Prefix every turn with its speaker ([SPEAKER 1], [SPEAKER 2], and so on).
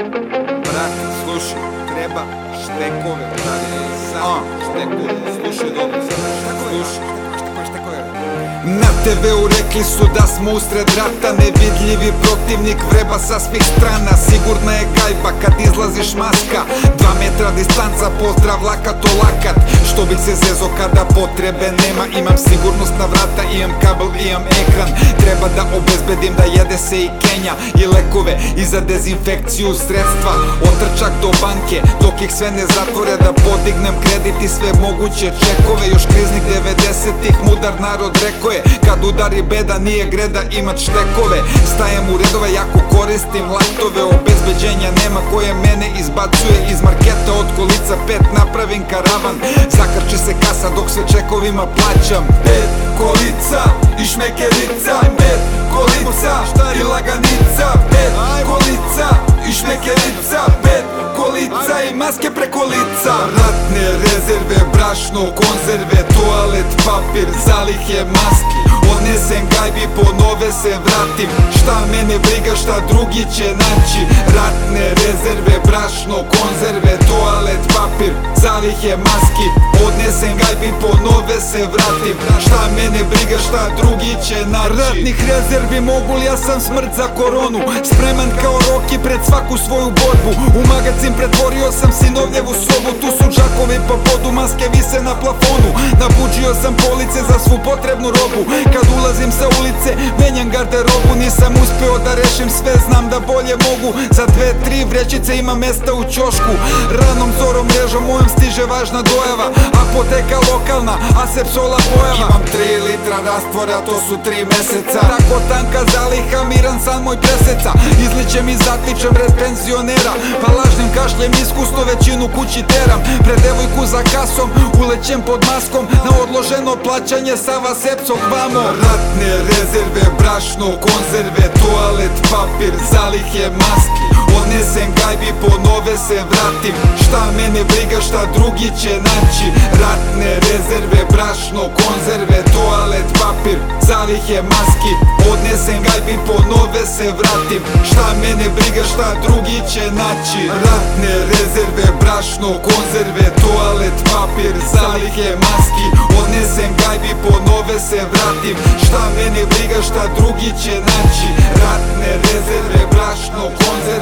[SPEAKER 1] Brate, slušaj, treba štekove, brate, samo štekove, slušaj dobro slušaj, štekove. Na TV-u rekli su da smo usred rata Nevidljivi protivnik vreba sa svih strana. Sigurna je gajba kad izlaziš maska Metra distanca, pozdrav lakat o lakat Što bih se zezo kada potrebe nema. Imam sigurnost na vrata, imam kabel, imam ekran. Treba da obezbedim da jede se i Kenja. I lekove i za dezinfekciju sredstva. Otrčak do banke dok ih sve ne zatvore Da podignem kredit i sve moguće čekove. Još kriznih 90-ih mudar narod rekao je Kad udari beda nije greda imat štekove. Stajem u redove jako koristim lajtove Obezbeđenja nema koje mene izbacuje Iz marketa od kolica pet napravim karavan. Zakrči se kasa dok sve čekovima plaćam. Pet kolica i šmekerica Pet kolica i laganica. Pet kolica i šmekerica Pet kolica i maske preko lica. Ratne rezerve, brašno, konzerve, toalet, papir, zalihe maski Odnesem gajbi, po nove se vratim. Šta mene briga, šta drugi će naći. Ratne rezerve, brašno, konzerve, toalet, papir, zalihe maski Odnesem gajbi, po nove se vratim. Šta mene briga, šta drugi će naći. Ratnih rezervi mogu li ja sam smrt za koronu. Spreman kao Roki pred svaku svoju borbu. U magazin pretvorio sam sinovljevu sobu. Tu su džakovi po podu, maske vise na plafonu. Nabuđio sam police za svu potrebnu robu. Kad ulazim sa ulice, menjam garderobu Nisam uspeo da rešim sve, znam da bolje mogu. Za dve, tri vrećice ima mesta u ćošku. Ranom zorom mrežom mojom stiže važna dojava. Apoteka lokalna, a sepsola pojava. Imam tri litra rastvora, to su tri meseca. Tako tanka zaliha, miran san moj preseca. Izličem i zatličem red penzionera. Pa lažnim kašljem iskusno većinu kući teram. Pred devojku za kasom, ulećem pod maskom. Na odloženo plaćanje Sava Sepsog vamo. Ratne rezerve, brašno, konzerve, toalet, papir, zalihe maski Odnesem gajbi, po nove se vratim. Šta mene briga, šta drugi će naći? Ratne rezerve, brašno, konzerve, вампир Царих е маски. Однесен гајби понове се вратим. Шта мене брига шта други ќе начи. Ратне резерве, брашно, конзерве Туалет, папир, залих е маски. Однесен гајби понове се вратим. Шта мене брига шта други ќе начи. Ратне резерве, брашно, конзерве